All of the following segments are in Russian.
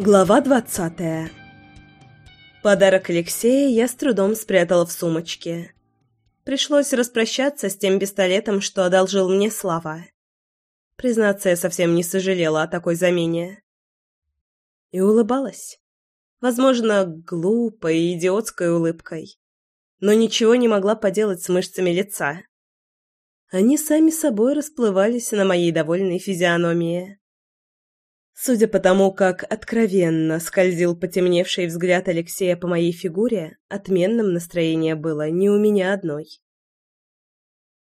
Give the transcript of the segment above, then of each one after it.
Глава двадцатая Подарок Алексея я с трудом спрятала в сумочке. Пришлось распрощаться с тем пистолетом, что одолжил мне Слава. Признаться, я совсем не сожалела о такой замене. И улыбалась. Возможно, глупой и идиотской улыбкой. Но ничего не могла поделать с мышцами лица. Они сами собой расплывались на моей довольной физиономии. Судя по тому, как откровенно скользил потемневший взгляд Алексея по моей фигуре, отменным настроение было не у меня одной.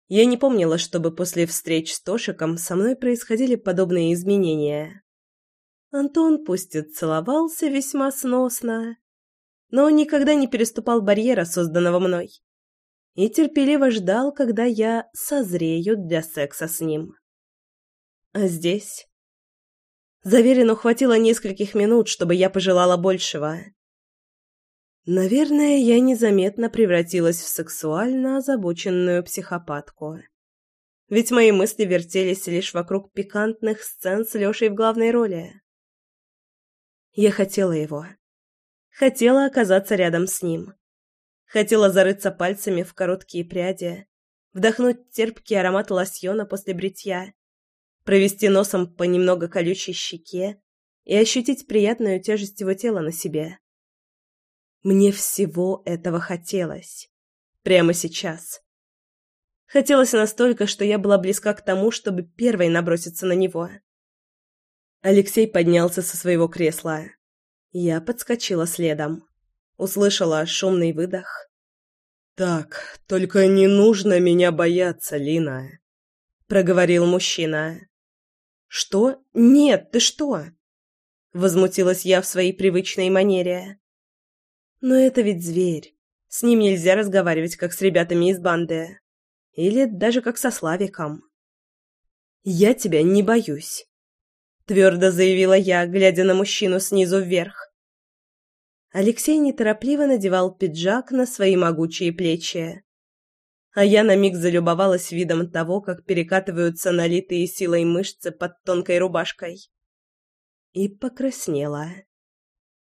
Я не помнила, чтобы после встреч с Тошиком со мной происходили подобные изменения. Антон пусть и целовался весьма сносно, но никогда не переступал барьера, созданного мной, и терпеливо ждал, когда я созрею для секса с ним. А здесь Заверину хватило нескольких минут, чтобы я пожелала большего. Наверное, я незаметно превратилась в сексуально озабоченную психопатку. Ведь мои мысли вертелись лишь вокруг пикантных сцен с Лешей в главной роли. Я хотела его. Хотела оказаться рядом с ним. Хотела зарыться пальцами в короткие пряди, вдохнуть терпкий аромат лосьона после бритья провести носом по немного колючей щеке и ощутить приятную тяжесть его тела на себе. Мне всего этого хотелось. Прямо сейчас. Хотелось настолько, что я была близка к тому, чтобы первой наброситься на него. Алексей поднялся со своего кресла. Я подскочила следом. Услышала шумный выдох. «Так, только не нужно меня бояться, Лина», — проговорил мужчина. «Что? Нет, ты что?» Возмутилась я в своей привычной манере. «Но это ведь зверь. С ним нельзя разговаривать, как с ребятами из банды. Или даже как со Славиком». «Я тебя не боюсь», — твердо заявила я, глядя на мужчину снизу вверх. Алексей неторопливо надевал пиджак на свои могучие плечи а я на миг залюбовалась видом того, как перекатываются налитые силой мышцы под тонкой рубашкой. И покраснела.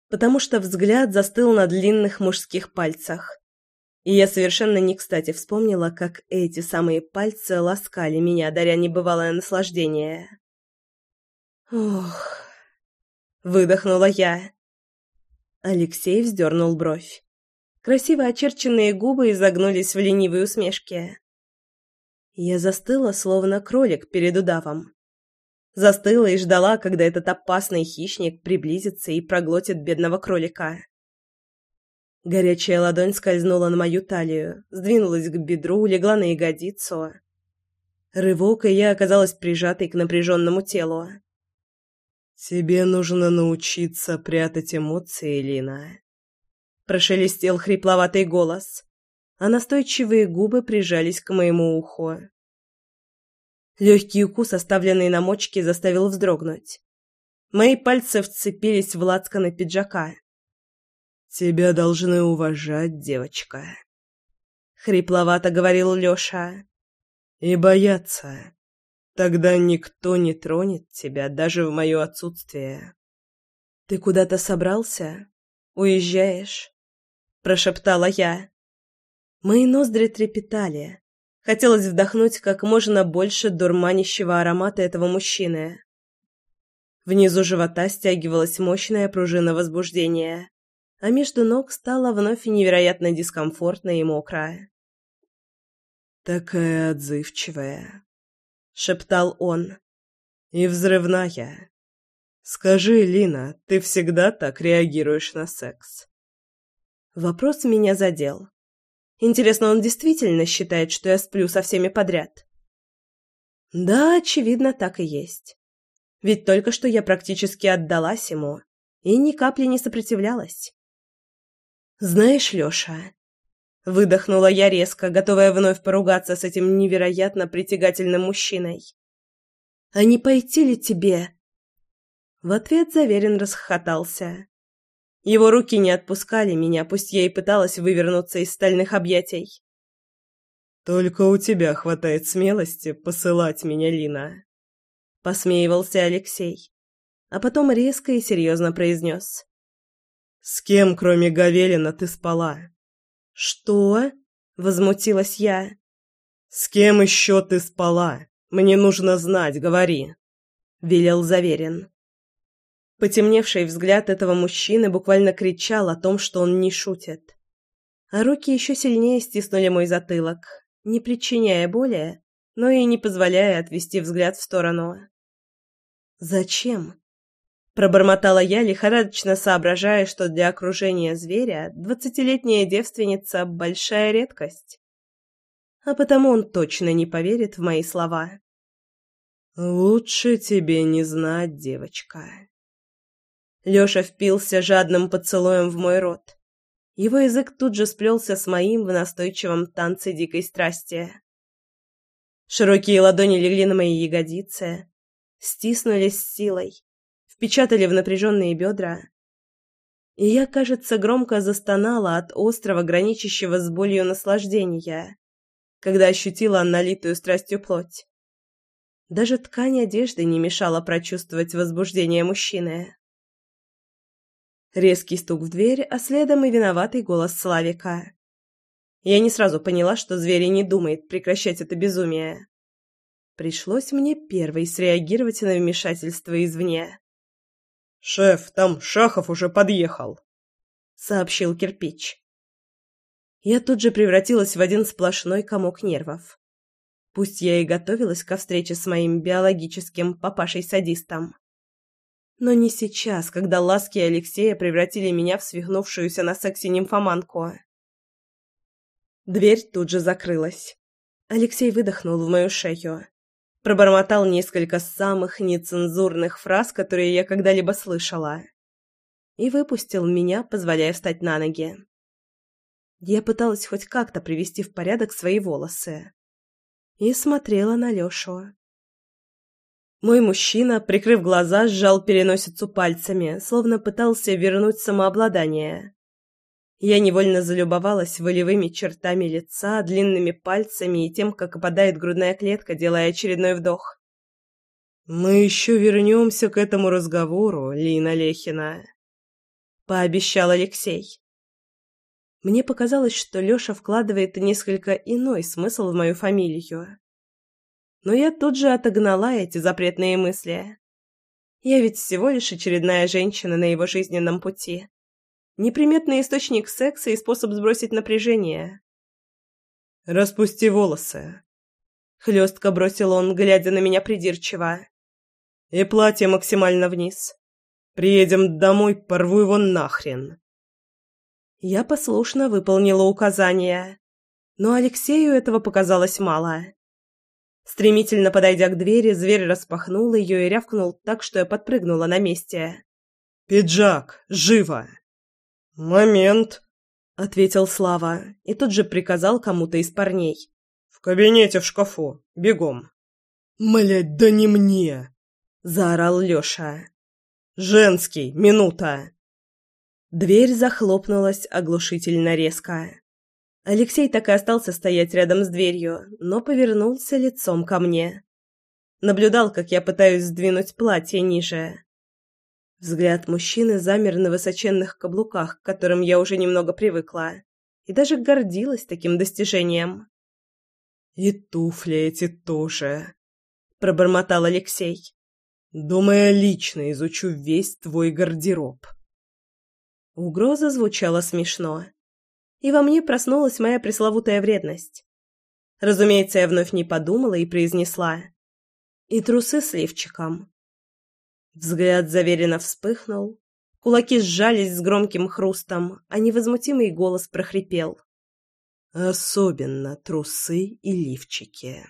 Потому что взгляд застыл на длинных мужских пальцах. И я совершенно не кстати вспомнила, как эти самые пальцы ласкали меня, даря небывалое наслаждение. «Ох...» — выдохнула я. Алексей вздернул бровь. Красиво очерченные губы изогнулись в ленивой усмешке. Я застыла, словно кролик перед удавом. Застыла и ждала, когда этот опасный хищник приблизится и проглотит бедного кролика. Горячая ладонь скользнула на мою талию, сдвинулась к бедру, легла на ягодицу. Рывок, и я оказалась прижатой к напряженному телу. «Тебе нужно научиться прятать эмоции, Лина», прошелестел хрипловатый голос, а настойчивые губы прижались к моему уху. Легкий укус, оставленный на мочке, заставил вздрогнуть. Мои пальцы вцепились в лацканы пиджака. «Тебя должны уважать, девочка», — хрипловато говорил Лёша. «И бояться. Тогда никто не тронет тебя, даже в моё отсутствие». «Ты куда-то собрался? Уезжаешь?» Прошептала я. Мои ноздри трепетали. Хотелось вдохнуть как можно больше дурманящего аромата этого мужчины. Внизу живота стягивалась мощная пружина возбуждения, а между ног стало вновь невероятно дискомфортно и мокро. «Такая отзывчивая», — шептал он, — «и взрывная. Скажи, Лина, ты всегда так реагируешь на секс?» Вопрос меня задел. Интересно, он действительно считает, что я сплю со всеми подряд? Да, очевидно, так и есть. Ведь только что я практически отдалась ему и ни капли не сопротивлялась. Знаешь, Лёша, выдохнула я резко, готовая вновь поругаться с этим невероятно притягательным мужчиной. А не пойти ли тебе? В ответ Заверин расхохотался. Его руки не отпускали меня, пусть я и пыталась вывернуться из стальных объятий. «Только у тебя хватает смелости посылать меня, Лина», — посмеивался Алексей. а потом резко и серьезно произнес. «С кем, кроме Гавелина, ты спала?» «Что?» — возмутилась я. «С кем еще ты спала? Мне нужно знать, говори», — велел Заверин. Потемневший взгляд этого мужчины буквально кричал о том, что он не шутит. А руки еще сильнее стиснули мой затылок, не причиняя боли, но и не позволяя отвести взгляд в сторону. «Зачем?» Пробормотала я, лихорадочно соображая, что для окружения зверя двадцатилетняя девственница – большая редкость. А потому он точно не поверит в мои слова. «Лучше тебе не знать, девочка». Лёша впился жадным поцелуем в мой рот. Его язык тут же сплелся с моим в настойчивом танце дикой страсти. Широкие ладони легли на мои ягодицы, стиснулись силой, впечатали в напряженные бедра. И я, кажется, громко застонала от острого, граничащего с болью наслаждения, когда ощутила налитую страстью плоть. Даже ткань одежды не мешала прочувствовать возбуждение мужчины. Резкий стук в дверь, а следом и виноватый голос Славика. Я не сразу поняла, что зверь не думает прекращать это безумие. Пришлось мне первой среагировать на вмешательство извне. «Шеф, там Шахов уже подъехал», — сообщил кирпич. Я тут же превратилась в один сплошной комок нервов. Пусть я и готовилась ко встрече с моим биологическим папашей-садистом. Но не сейчас, когда ласки Алексея превратили меня в свихнувшуюся на сексе нимфоманку. Дверь тут же закрылась. Алексей выдохнул в мою шею. Пробормотал несколько самых нецензурных фраз, которые я когда-либо слышала. И выпустил меня, позволяя встать на ноги. Я пыталась хоть как-то привести в порядок свои волосы. И смотрела на Лешу. Мой мужчина, прикрыв глаза, сжал переносицу пальцами, словно пытался вернуть самообладание. Я невольно залюбовалась волевыми чертами лица, длинными пальцами и тем, как опадает грудная клетка, делая очередной вдох. «Мы еще вернемся к этому разговору, Лина Лехина», — пообещал Алексей. Мне показалось, что Леша вкладывает несколько иной смысл в мою фамилию но я тут же отогнала эти запретные мысли. Я ведь всего лишь очередная женщина на его жизненном пути. Неприметный источник секса и способ сбросить напряжение. «Распусти волосы», — хлестко бросил он, глядя на меня придирчиво. «И платье максимально вниз. Приедем домой, порву его нахрен». Я послушно выполнила указание, но Алексею этого показалось мало. Стремительно подойдя к двери, зверь распахнул ее и рявкнул так, что я подпрыгнула на месте. «Пиджак! Живо!» «Момент!» — ответил Слава и тут же приказал кому-то из парней. «В кабинете в шкафу. Бегом!» «Млядь, да не мне!» — заорал Леша. «Женский! Минута!» Дверь захлопнулась оглушительно резко. Алексей так и остался стоять рядом с дверью, но повернулся лицом ко мне. Наблюдал, как я пытаюсь сдвинуть платье ниже. Взгляд мужчины замер на высоченных каблуках, к которым я уже немного привыкла, и даже гордилась таким достижением. «И туфли эти тоже», — пробормотал Алексей. «Думаю, лично изучу весь твой гардероб». Угроза звучала смешно и во мне проснулась моя пресловутая вредность. Разумеется, я вновь не подумала и произнесла. И трусы с лифчиком. Взгляд заверенно вспыхнул, кулаки сжались с громким хрустом, а невозмутимый голос прохрипел. «Особенно трусы и лифчики».